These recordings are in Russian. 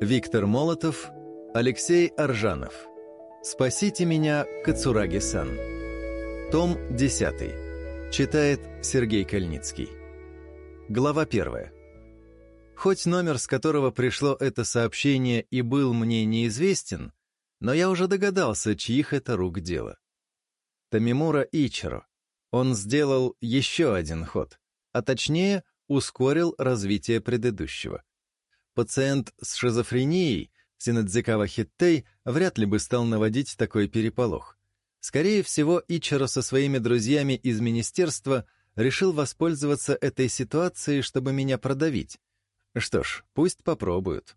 Виктор Молотов, Алексей Аржанов. «Спасите меня, Кацураги-сан». Том 10. Читает Сергей Кальницкий. Глава 1. Хоть номер, с которого пришло это сообщение, и был мне неизвестен, но я уже догадался, чьих это рук дело. Тамимура Ичиро. Он сделал еще один ход, а точнее ускорил развитие предыдущего. Пациент с шизофренией Синадзикава Хиттей вряд ли бы стал наводить такой переполох. Скорее всего, Ичиро со своими друзьями из министерства решил воспользоваться этой ситуацией, чтобы меня продавить. Что ж, пусть попробуют.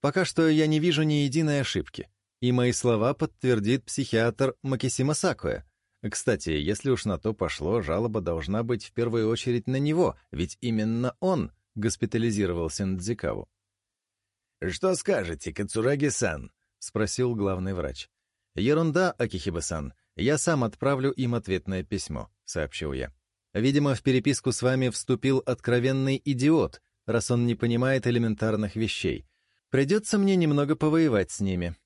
Пока что я не вижу ни единой ошибки, и мои слова подтвердит психиатр Макисима Сакуэ, кстати, если уж на то пошло, жалоба должна быть в первую очередь на него, ведь именно он госпитализировал Синдзикаву. «Что скажете, Кацураги-сан?» — спросил главный врач. «Ерунда, Акихиба-сан. Я сам отправлю им ответное письмо», — сообщил я. «Видимо, в переписку с вами вступил откровенный идиот, раз он не понимает элементарных вещей. Придется мне немного повоевать с ними».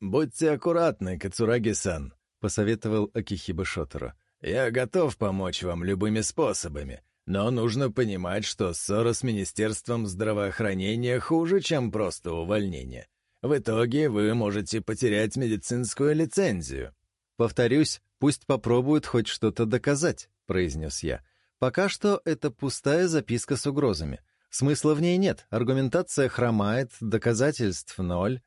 «Будьте аккуратны, Кацураги-сан», посоветовал Акихиба Шотеру. «Я готов помочь вам любыми способами, но нужно понимать, что ссора с Министерством здравоохранения хуже, чем просто увольнение. В итоге вы можете потерять медицинскую лицензию». «Повторюсь, пусть попробуют хоть что-то доказать», — произнес я. «Пока что это пустая записка с угрозами. Смысла в ней нет, аргументация хромает, доказательств ноль.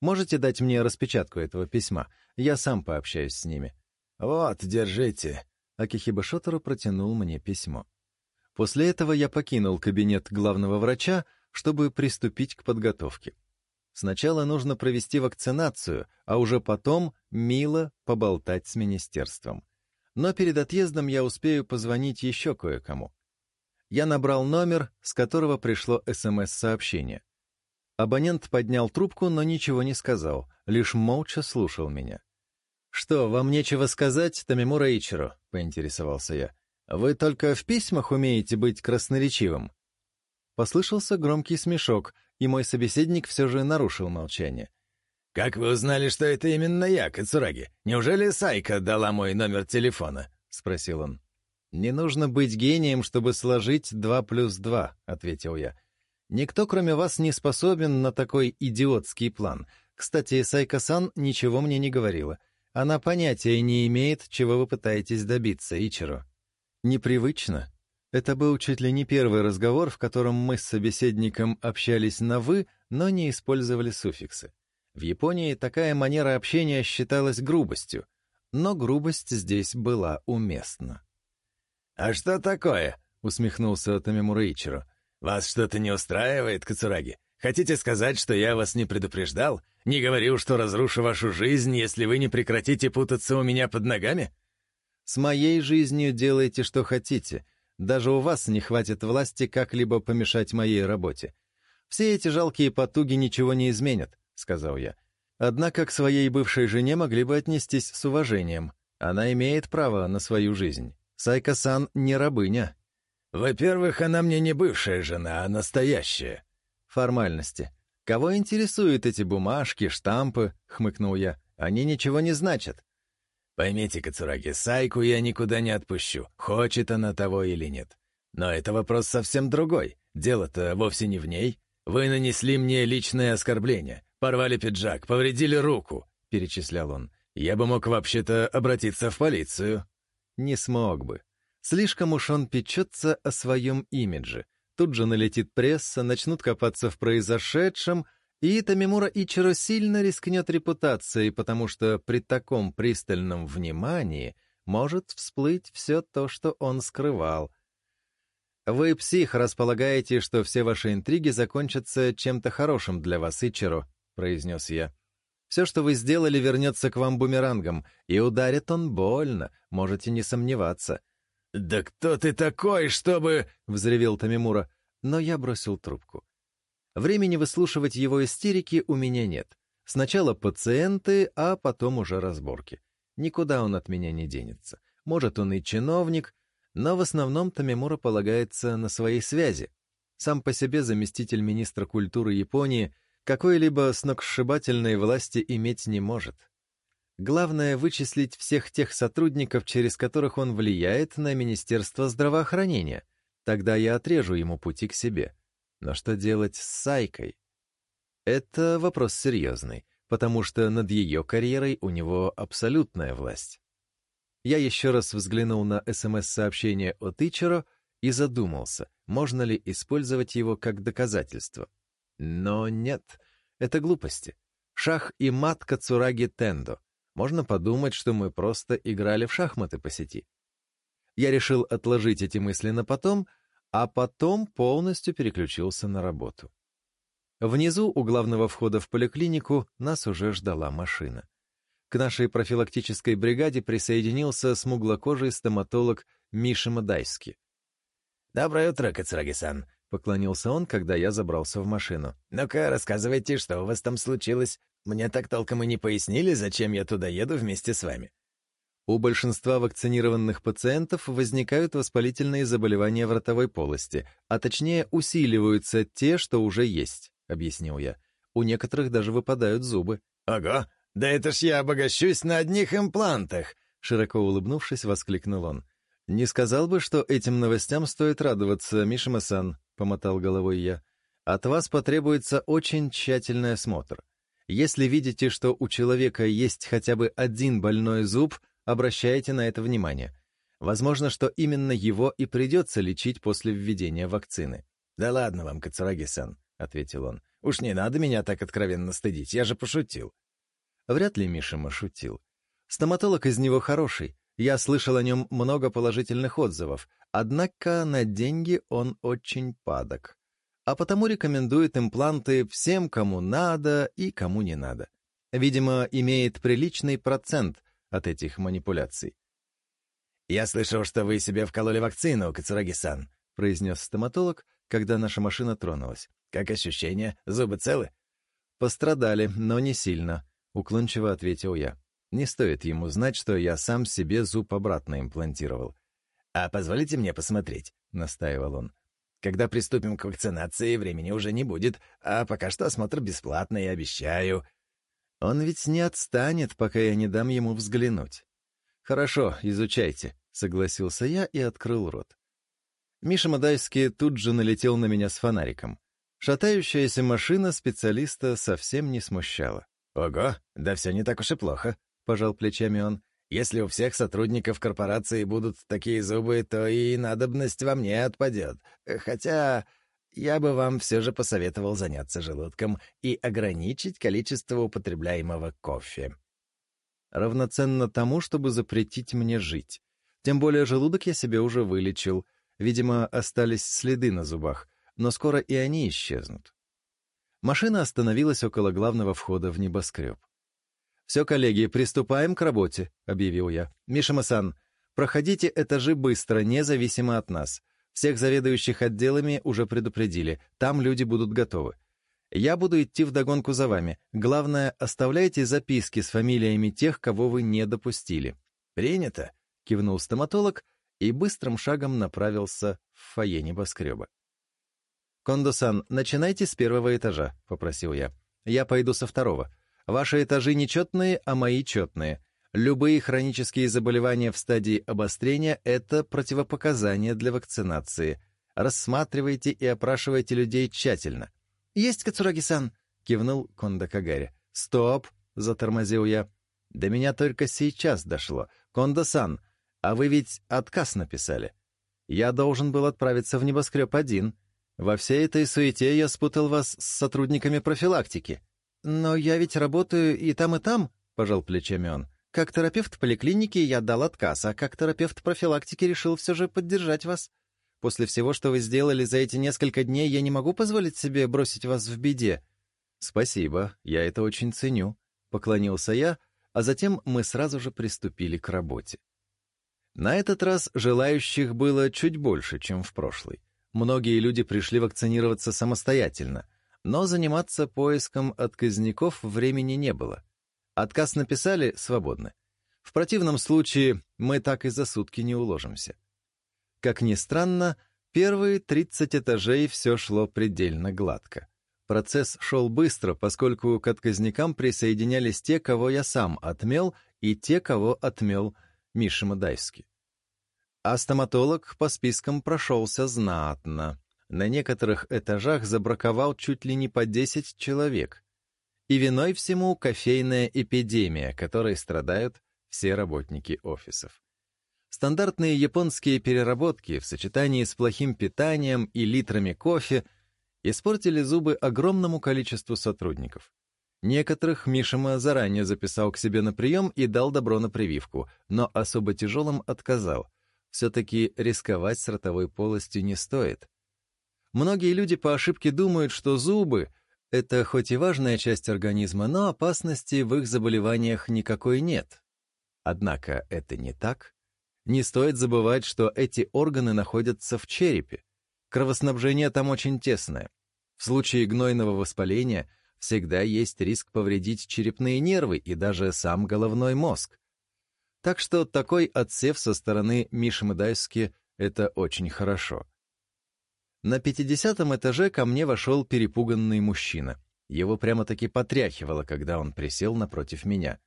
Можете дать мне распечатку этого письма?» Я сам пообщаюсь с ними». «Вот, держите». Акихиба Шотору протянул мне письмо. После этого я покинул кабинет главного врача, чтобы приступить к подготовке. Сначала нужно провести вакцинацию, а уже потом мило поболтать с министерством. Но перед отъездом я успею позвонить еще кое-кому. Я набрал номер, с которого пришло СМС-сообщение. Абонент поднял трубку, но ничего не сказал, лишь молча слушал меня. «Что, вам нечего сказать Тамиму Рейчеру?» — поинтересовался я. «Вы только в письмах умеете быть красноречивым?» Послышался громкий смешок, и мой собеседник все же нарушил молчание. «Как вы узнали, что это именно я, Кацураги? Неужели Сайка дала мой номер телефона?» — спросил он. «Не нужно быть гением, чтобы сложить два плюс два», — ответил я. «Никто, кроме вас, не способен на такой идиотский план. Кстати, Сайка-сан ничего мне не говорила. Она понятия не имеет, чего вы пытаетесь добиться, Ичиро. Непривычно. Это был чуть ли не первый разговор, в котором мы с собеседником общались на «вы», но не использовали суффиксы. В Японии такая манера общения считалась грубостью, но грубость здесь была уместна. «А что такое?» — усмехнулся Тамимура Ичиро. «Вас что-то не устраивает, Кацураги? Хотите сказать, что я вас не предупреждал? Не говорил, что разрушу вашу жизнь, если вы не прекратите путаться у меня под ногами? С моей жизнью делайте, что хотите. Даже у вас не хватит власти как-либо помешать моей работе. Все эти жалкие потуги ничего не изменят, — сказал я. Однако к своей бывшей жене могли бы отнестись с уважением. Она имеет право на свою жизнь. Сайка-сан не рабыня. «Во-первых, она мне не бывшая жена, а настоящая», формальности. Кого интересуют эти бумажки, штампы?» — хмыкнул я. «Они ничего не значат». «Поймите, Кацураги, Сайку я никуда не отпущу, хочет она того или нет. Но это вопрос совсем другой. Дело-то вовсе не в ней. Вы нанесли мне личное оскорбление, порвали пиджак, повредили руку», — перечислял он. «Я бы мог вообще-то обратиться в полицию». «Не смог бы. Слишком уж он печется о своем имидже. Тут же налетит пресса, начнут копаться в произошедшем, и Тамимура Ичиро сильно рискнет репутацией, потому что при таком пристальном внимании может всплыть все то, что он скрывал. Вы, псих, располагаете, что все ваши интриги закончатся чем-то хорошим для вас, Ичиро, произнес я. Все, что вы сделали, вернется к вам бумерангом, и ударит он больно, можете не сомневаться. — «Да кто ты такой, чтобы...» — взревел Тамимура, но я бросил трубку. Времени выслушивать его истерики у меня нет. Сначала пациенты, а потом уже разборки. Никуда он от меня не денется. Может, он и чиновник, но в основном Тамимура полагается на свои связи. Сам по себе заместитель министра культуры Японии какой-либо сногсшибательной власти иметь не может. Главное — вычислить всех тех сотрудников, через которых он влияет на Министерство здравоохранения. Тогда я отрежу ему пути к себе. Но что делать с Сайкой? Это вопрос серьезный, потому что над ее карьерой у него абсолютная власть. Я еще раз взглянул на СМС-сообщение от Ичиро и задумался, можно ли использовать его как доказательство. Но нет, это глупости. Шах и матка Цураги Тендо — можно подумать, что мы просто играли в шахматы по сети. Я решил отложить эти мысли на потом, а потом полностью переключился на работу. Внизу у главного входа в поликлинику нас уже ждала машина. К нашей профилактической бригаде присоединился смуглокожий стоматолог Миша Мадайски. «Доброе утро, Кацараги-сан. — поклонился он, когда я забрался в машину. «Ну-ка, рассказывайте, что у вас там случилось. Мне так толком и не пояснили, зачем я туда еду вместе с вами». У большинства вакцинированных пациентов возникают воспалительные заболевания в ротовой полости, а точнее усиливаются те, что уже есть, — объяснил я. У некоторых даже выпадают зубы. Ага, Да это ж я обогащусь на одних имплантах!» Широко улыбнувшись, воскликнул он. «Не сказал бы, что этим новостям стоит радоваться, Мишима-сан», — помотал головой я. «От вас потребуется очень тщательный осмотр. Если видите, что у человека есть хотя бы один больной зуб, обращайте на это внимание. Возможно, что именно его и придется лечить после введения вакцины». «Да ладно вам, Кацараги-сан», — ответил он. «Уж не надо меня так откровенно стыдить, я же пошутил». Вряд ли Мишима шутил. Стоматолог из него хороший, я слышал о нем много положительных отзывов, однако на деньги он очень падок. А потому рекомендует импланты всем, кому надо и кому не надо. Видимо, имеет приличный процент от этих манипуляций. «Я слышал, что вы себе вкололи вакцину, Кацураги-сан», — произнес стоматолог, когда наша машина тронулась. «Как ощущения? Зубы целы?» «Пострадали, но не сильно», — уклончиво ответил я. Не стоит ему знать, что я сам себе зуб обратно имплантировал. «А позволите мне посмотреть», — настаивал он. «Когда приступим к вакцинации, времени уже не будет, а пока что осмотр бесплатный, обещаю». «Он ведь не отстанет, пока я не дам ему взглянуть». «Хорошо, изучайте», — согласился я и открыл рот. Миша Мадайский тут же налетел на меня с фонариком. Шатающаяся машина специалиста совсем не смущала. «Ого, да все не так уж и плохо», — пожал плечами он. «Если у всех сотрудников корпорации будут такие зубы, то и надобность во мне отпадет. Хотя я бы вам все же посоветовал заняться желудком и ограничить количество употребляемого кофе». «Равноценно тому, чтобы запретить мне жить. Тем более желудок я себе уже вылечил. Видимо, остались следы на зубах, но скоро и они исчезнут». Машина остановилась около главного входа в небоскреб. «Все, коллеги, приступаем к работе», — объявил я. «Мишима-сан, проходите этажи быстро, независимо от нас. Всех заведующих отделами уже предупредили, там люди будут готовы. Я буду идти вдогонку за вами. Главное, оставляйте записки с фамилиями тех, кого вы не допустили». «Принято», — кивнул стоматолог и быстрым шагом направился в фойе небоскреба. «Кондо-сан, начинайте с первого этажа», — попросил я. «Я пойду со второго. Ваши этажи нечетные, а мои четные. Любые хронические заболевания в стадии обострения – это противопоказание для вакцинации. Рассматривайте и опрашивайте людей тщательно. «Есть, Кацураги-сан!» — кивнул Кондо Кагари. «Стоп!» — затормозил я. «До меня только сейчас дошло. Кондо-сан, а вы ведь отказ написали. Я должен был отправиться в небоскреб один. Во всей этой суете я спутал вас с сотрудниками профилактики». «Но я ведь работаю и там, и там», — пожал плечами он. «Как терапевт поликлиники я дал отказ, а как терапевт профилактики решил все же поддержать вас. После всего, что вы сделали за эти несколько дней, я не могу позволить себе бросить вас в беде». «Спасибо, я это очень ценю», — поклонился я, а затем мы сразу же приступили к работе. На этот раз желающих было чуть больше, чем в прошлый. Многие люди пришли вакцинироваться самостоятельно — но заниматься поиском отказников времени не было. Отказ написали свободно. В противном случае мы так и за сутки не уложимся. Как ни странно, первые 30 этажей все шло предельно гладко. Процесс шел быстро, поскольку к отказникам присоединялись те, кого я сам отмел, и те, кого отмел Миша Мадайский. А стоматолог по спискам прошелся знатно. На некоторых этажах забраковал чуть ли не по 10 человек. И виной всему кофейная эпидемия, которой страдают все работники офисов. Стандартные японские переработки в сочетании с плохим питанием и литрами кофе испортили зубы огромному количеству сотрудников. Некоторых Мишима заранее записал к себе на прием и дал добро на прививку, но особо тяжелым отказал. Все-таки рисковать с ротовой полостью не стоит. Многие люди по ошибке думают, что зубы — это хоть и важная часть организма, но опасности в их заболеваниях никакой нет. Однако это не так. Не стоит забывать, что эти органы находятся в черепе. Кровоснабжение там очень тесное. В случае гнойного воспаления всегда есть риск повредить черепные нервы и даже сам головной мозг. Так что такой отсев со стороны Миши Мадайски — это очень хорошо. На пятидесятом этаже ко мне вошел перепуганный мужчина. Его прямо-таки потряхивало, когда он присел напротив меня.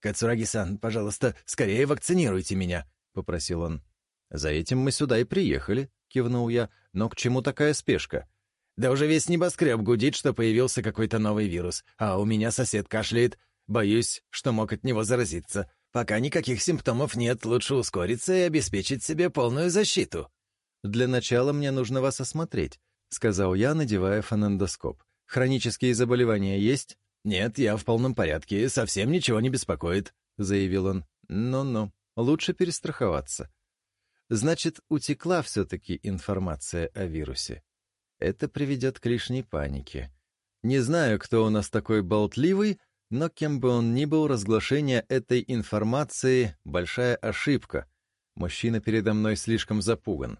«Кацураги-сан, пожалуйста, скорее вакцинируйте меня», — попросил он. «За этим мы сюда и приехали», — кивнул я. «Но к чему такая спешка?» «Да уже весь небоскреб гудит, что появился какой-то новый вирус, а у меня сосед кашляет. Боюсь, что мог от него заразиться. Пока никаких симптомов нет, лучше ускориться и обеспечить себе полную защиту», для начала мне нужно вас осмотреть», — сказал я, надевая фонендоскоп. «Хронические заболевания есть?» «Нет, я в полном порядке, совсем ничего не беспокоит», — заявил он. «Ну-ну, лучше перестраховаться». Значит, утекла все-таки информация о вирусе. Это приведет к лишней панике. Не знаю, кто у нас такой болтливый, но кем бы он ни был, разглашение этой информации — большая ошибка. Мужчина передо мной слишком запуган.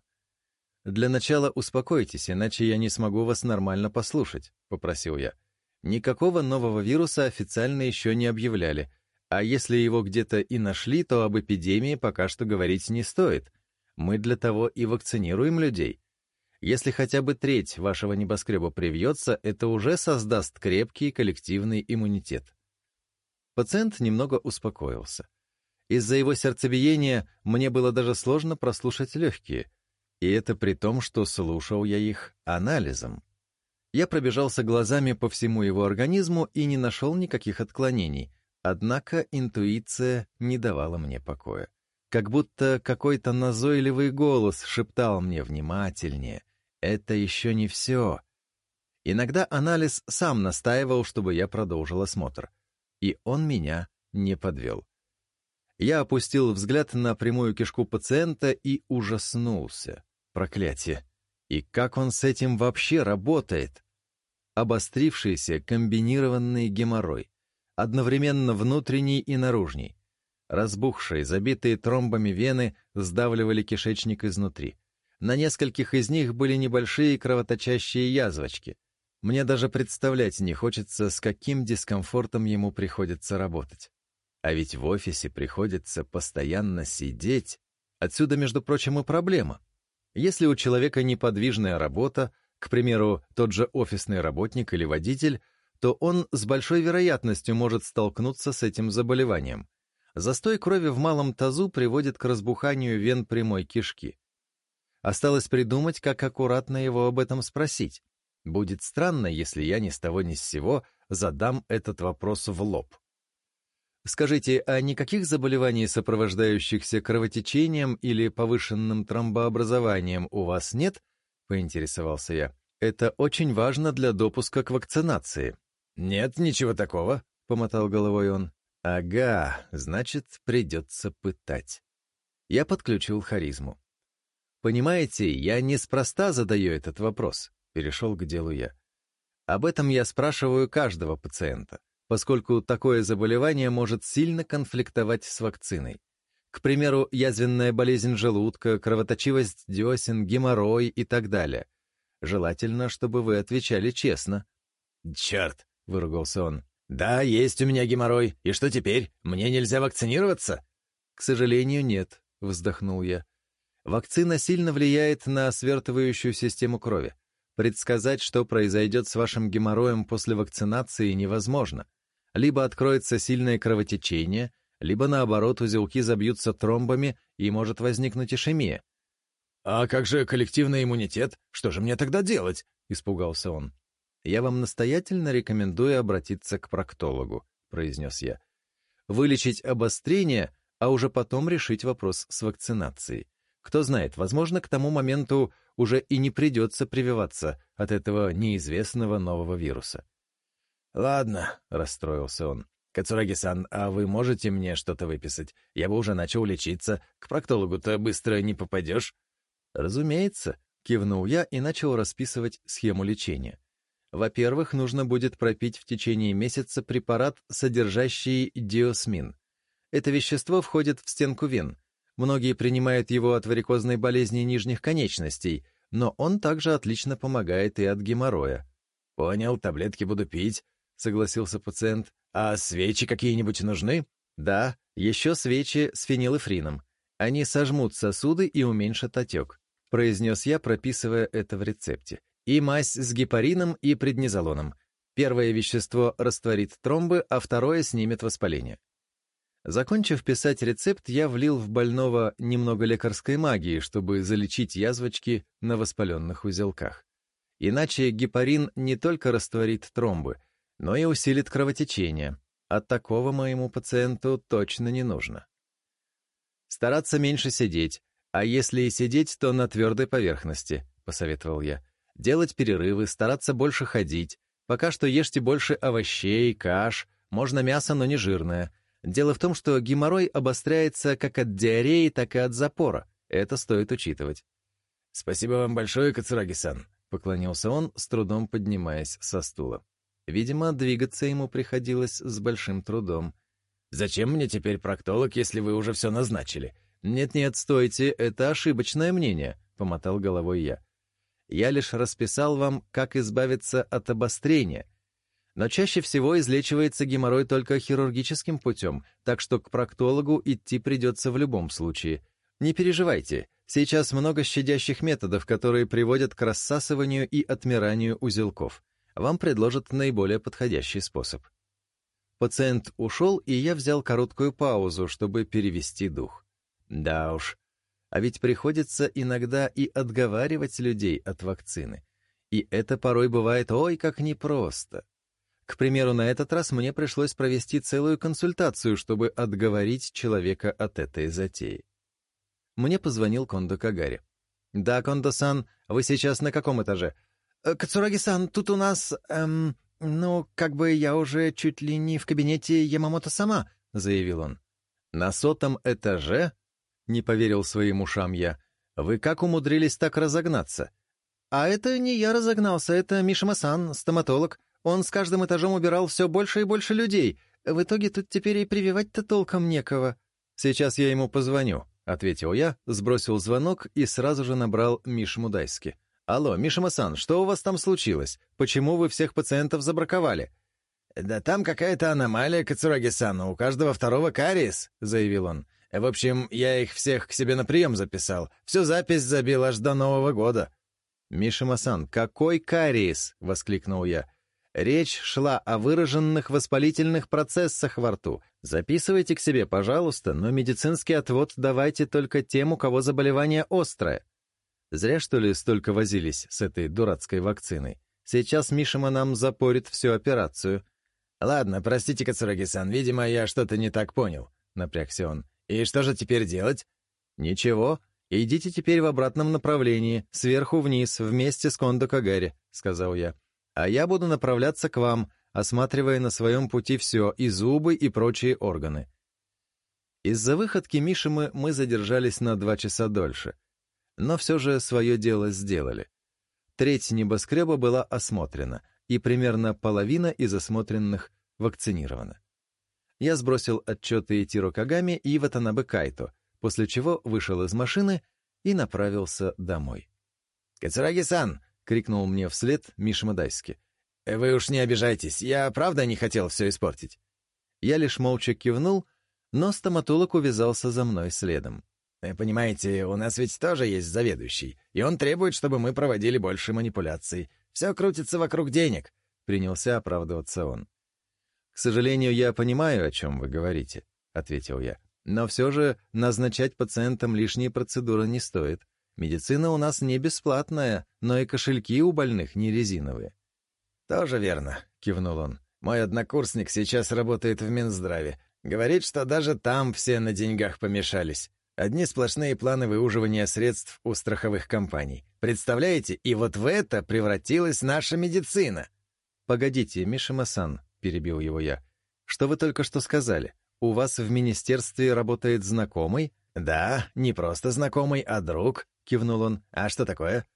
«Для начала успокойтесь, иначе я не смогу вас нормально послушать», — попросил я. «Никакого нового вируса официально еще не объявляли, а если его где-то и нашли, то об эпидемии пока что говорить не стоит. Мы для того и вакцинируем людей. Если хотя бы треть вашего небоскреба привьется, это уже создаст крепкий коллективный иммунитет». Пациент немного успокоился. Из-за его сердцебиения мне было даже сложно прослушать легкие — и это при том, что слушал я их анализом. Я пробежался глазами по всему его организму и не нашел никаких отклонений, однако интуиция не давала мне покоя. Как будто какой-то назойливый голос шептал мне внимательнее. «Это еще не все». Иногда анализ сам настаивал, чтобы я продолжил осмотр. И он меня не подвел. Я опустил взгляд на прямую кишку пациента и ужаснулся. Проклятие! И как он с этим вообще работает? Обострившийся комбинированный геморрой, одновременно внутренний и наружный. Разбухшие, забитые тромбами вены сдавливали кишечник изнутри. На нескольких из них были небольшие кровоточащие язвочки. Мне даже представлять не хочется, с каким дискомфортом ему приходится работать. А ведь в офисе приходится постоянно сидеть. Отсюда, между прочим, и проблема. Если у человека неподвижная работа, к примеру, тот же офисный работник или водитель, то он с большой вероятностью может столкнуться с этим заболеванием. Застой крови в малом тазу приводит к разбуханию вен прямой кишки. Осталось придумать, как аккуратно его об этом спросить. Будет странно, если я ни с того ни с сего задам этот вопрос в лоб. Скажите, а никаких заболеваний, сопровождающихся кровотечением или повышенным тромбообразованием, у вас нет? Поинтересовался я. Это очень важно для допуска к вакцинации. Нет ничего такого, помотал головой он. Ага, значит, придется пытать. Я подключил харизму. Понимаете, я неспроста задаю этот вопрос, перешел к делу я. Об этом я спрашиваю каждого пациента поскольку такое заболевание может сильно конфликтовать с вакциной. К примеру, язвенная болезнь желудка, кровоточивость десен, геморрой и так далее. Желательно, чтобы вы отвечали честно. «Черт!» — выругался он. «Да, есть у меня геморрой. И что теперь? Мне нельзя вакцинироваться?» «К сожалению, нет», — вздохнул я. «Вакцина сильно влияет на свертывающую систему крови. Предсказать, что произойдет с вашим геморроем после вакцинации, невозможно. Либо откроется сильное кровотечение, либо наоборот узелки забьются тромбами и может возникнуть ишемия. «А как же коллективный иммунитет? Что же мне тогда делать?» — испугался он. «Я вам настоятельно рекомендую обратиться к проктологу», — произнес я. «Вылечить обострение, а уже потом решить вопрос с вакцинацией. Кто знает, возможно, к тому моменту уже и не придется прививаться от этого неизвестного нового вируса. «Ладно», — расстроился он. «Кацураги-сан, а вы можете мне что-то выписать? Я бы уже начал лечиться. К проктологу-то быстро не попадешь». «Разумеется», — кивнул я и начал расписывать схему лечения. Во-первых, нужно будет пропить в течение месяца препарат, содержащий диосмин. Это вещество входит в стенку вен — Многие принимают его от варикозной болезни нижних конечностей, но он также отлично помогает и от геморроя. «Понял, таблетки буду пить», — согласился пациент. «А свечи какие-нибудь нужны?» «Да, еще свечи с фенилэфрином. Они сожмут сосуды и уменьшат отек», — произнес я, прописывая это в рецепте. «И мазь с гепарином и преднизолоном. Первое вещество растворит тромбы, а второе снимет воспаление. Закончив писать рецепт, я влил в больного немного лекарской магии, чтобы залечить язвочки на воспаленных узелках. Иначе гепарин не только растворит тромбы, но и усилит кровотечение. От такого моему пациенту точно не нужно. Стараться меньше сидеть, а если и сидеть, то на твердой поверхности, посоветовал я. Делать перерывы, стараться больше ходить. Пока что ешьте больше овощей, каш, можно мясо, но не жирное — Дело в том, что геморрой обостряется как от диареи, так и от запора. Это стоит учитывать. «Спасибо вам большое, Кацураги-сан», — поклонился он, с трудом поднимаясь со стула. Видимо, двигаться ему приходилось с большим трудом. «Зачем мне теперь проктолог, если вы уже все назначили?» «Нет-нет, стойте, это ошибочное мнение», — помотал головой я. «Я лишь расписал вам, как избавиться от обострения, но чаще всего излечивается геморрой только хирургическим путем, так что к проктологу идти придется в любом случае. Не переживайте, сейчас много щадящих методов, которые приводят к рассасыванию и отмиранию узелков. Вам предложат наиболее подходящий способ. Пациент ушел, и я взял короткую паузу, чтобы перевести дух. Да уж, а ведь приходится иногда и отговаривать людей от вакцины. И это порой бывает ой как непросто. К примеру, на этот раз мне пришлось провести целую консультацию, чтобы отговорить человека от этой затеи. Мне позвонил Кондо Кагари. «Да, Кондо-сан, вы сейчас на каком этаже?» «Э, «Кацураги-сан, тут у нас... Эм, ну, как бы я уже чуть ли не в кабинете Ямамото сама», — заявил он. «На сотом этаже?» — не поверил своим ушам я. «Вы как умудрились так разогнаться?» «А это не я разогнался, это Мишима-сан, стоматолог. Он с каждым этажом убирал все больше и больше людей. В итоге тут теперь и прививать-то толком некого». «Сейчас я ему позвоню», — ответил я, сбросил звонок и сразу же набрал Миш Мудайски. «Алло, Миша Масан, что у вас там случилось? Почему вы всех пациентов забраковали?» «Да там какая-то аномалия, Кацураги-сан, у каждого второго кариес», — заявил он. «В общем, я их всех к себе на прием записал. Всю запись забил аж до Нового года». Миша Масан, какой кариес?» — воскликнул я. Речь шла о выраженных воспалительных процессах во рту. Записывайте к себе, пожалуйста, но медицинский отвод давайте только тем, у кого заболевание острое. Зря, что ли, столько возились с этой дурацкой вакциной. Сейчас Мишима нам запорит всю операцию. «Ладно, простите, Кацураги-сан, видимо, я что-то не так понял», — напрягся он. «И что же теперь делать?» «Ничего. Идите теперь в обратном направлении, сверху вниз, вместе с Кондо Кагари», — сказал я а я буду направляться к вам, осматривая на своем пути все, и зубы, и прочие органы. Из-за выходки Мишимы мы задержались на два часа дольше, но все же свое дело сделали. Треть небоскреба была осмотрена, и примерно половина из осмотренных вакцинирована. Я сбросил отчеты Тиро Кагами и Ватанабе Кайто, после чего вышел из машины и направился домой. «Кацураги-сан, — крикнул мне вслед Миша Мадайски. «Э, «Вы уж не обижайтесь, я правда не хотел все испортить». Я лишь молча кивнул, но стоматолог увязался за мной следом. «Э, «Понимаете, у нас ведь тоже есть заведующий, и он требует, чтобы мы проводили больше манипуляций. Все крутится вокруг денег», — принялся оправдываться он. «К сожалению, я понимаю, о чем вы говорите», — ответил я. «Но все же назначать пациентам лишние процедуры не стоит. Медицина у нас не бесплатная, но и кошельки у больных не резиновые». «Тоже верно», — кивнул он. «Мой однокурсник сейчас работает в Минздраве. Говорит, что даже там все на деньгах помешались. Одни сплошные планы выуживания средств у страховых компаний. Представляете, и вот в это превратилась наша медицина!» «Погодите, Мишима-сан», — перебил его я. «Что вы только что сказали? У вас в министерстве работает знакомый?» «Да, не просто знакомый, а друг. — кивнул он. «А что такое?»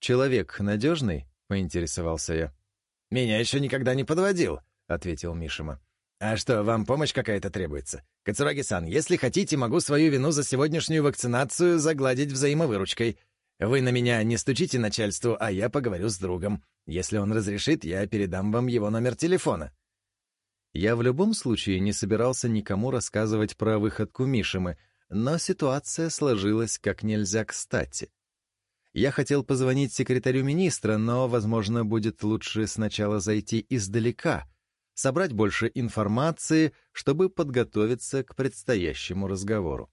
«Человек надежный?» — поинтересовался я. «Меня еще никогда не подводил», — ответил Мишима. «А что, вам помощь какая-то требуется? Кацураги-сан, если хотите, могу свою вину за сегодняшнюю вакцинацию загладить взаимовыручкой. Вы на меня не стучите начальству, а я поговорю с другом. Если он разрешит, я передам вам его номер телефона». Я в любом случае не собирался никому рассказывать про выходку Мишимы — но ситуация сложилась как нельзя кстати. Я хотел позвонить секретарю министра, но, возможно, будет лучше сначала зайти издалека, собрать больше информации, чтобы подготовиться к предстоящему разговору.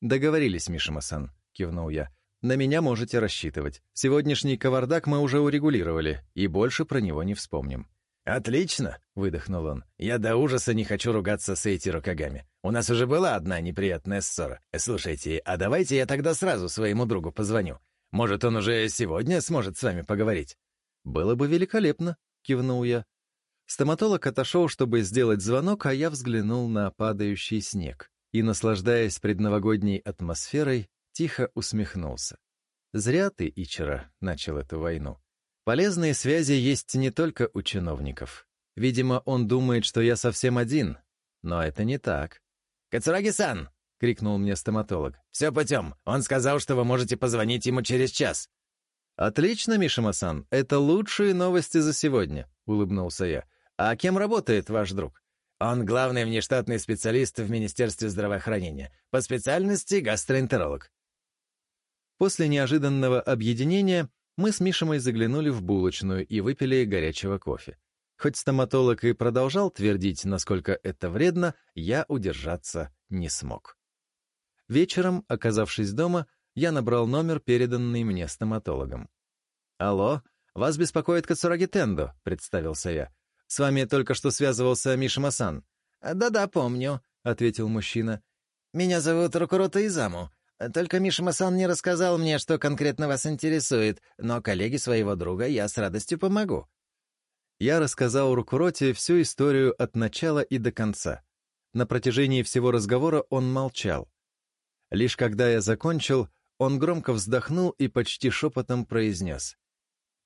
«Договорились, Мишима-сан», — кивнул я. «На меня можете рассчитывать. Сегодняшний кавардак мы уже урегулировали, и больше про него не вспомним». «Отлично!» — выдохнул он. «Я до ужаса не хочу ругаться с Эйти Рокагами. У нас уже была одна неприятная ссора. Слушайте, а давайте я тогда сразу своему другу позвоню. Может, он уже сегодня сможет с вами поговорить?» «Было бы великолепно», — кивнул я. Стоматолог отошел, чтобы сделать звонок, а я взглянул на падающий снег и, наслаждаясь предновогодней атмосферой, тихо усмехнулся. «Зря ты, Ичера, начал эту войну. Полезные связи есть не только у чиновников. Видимо, он думает, что я совсем один, но это не так. «Кацураги-сан!» — крикнул мне стоматолог. «Все путем. Он сказал, что вы можете позвонить ему через час». «Отлично, Мишима-сан. Это лучшие новости за сегодня», — улыбнулся я. «А кем работает ваш друг?» «Он главный внештатный специалист в Министерстве здравоохранения. По специальности гастроэнтеролог». После неожиданного объединения мы с Мишимой заглянули в булочную и выпили горячего кофе. Хоть стоматолог и продолжал твердить, насколько это вредно, я удержаться не смог. Вечером, оказавшись дома, я набрал номер, переданный мне стоматологом. «Алло, вас беспокоит Кацураги Тендо», — представился я. «С вами только что связывался Миша Масан». «Э, «Да-да, помню», — ответил мужчина. «Меня зовут Рокурота Изаму. Только Миша Масан не рассказал мне, что конкретно вас интересует, но коллеге своего друга я с радостью помогу» я рассказал Рукуроте всю историю от начала и до конца. На протяжении всего разговора он молчал. Лишь когда я закончил, он громко вздохнул и почти шепотом произнес.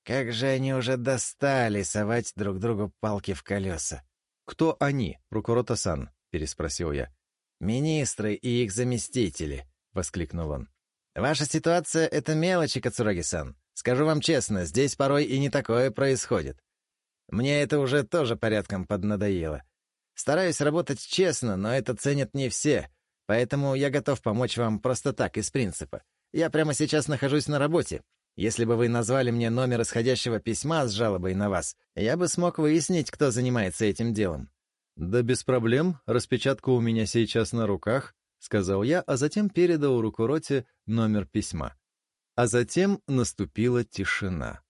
«Как же они уже достали совать друг другу палки в колеса!» «Кто они, Рукурота-сан?» — переспросил я. «Министры и их заместители», — воскликнул он. «Ваша ситуация — это мелочи, Кацураги-сан. Скажу вам честно, здесь порой и не такое происходит. Мне это уже тоже порядком поднадоело. Стараюсь работать честно, но это ценят не все, поэтому я готов помочь вам просто так, из принципа. Я прямо сейчас нахожусь на работе. Если бы вы назвали мне номер исходящего письма с жалобой на вас, я бы смог выяснить, кто занимается этим делом». «Да без проблем, распечатка у меня сейчас на руках», — сказал я, а затем передал Рукуроте номер письма. А затем наступила тишина.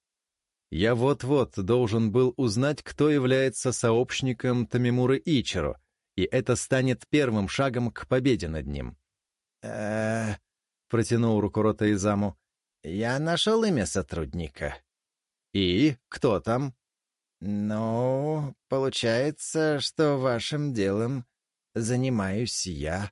Я вот-вот должен был узнать, кто является сообщником Тамимуры Ичиро, и это станет первым шагом к победе над ним. э протянул Рукурота Изаму. «Я нашел имя сотрудника». «И? Кто там?» «Ну, получается, что вашим делом занимаюсь я»,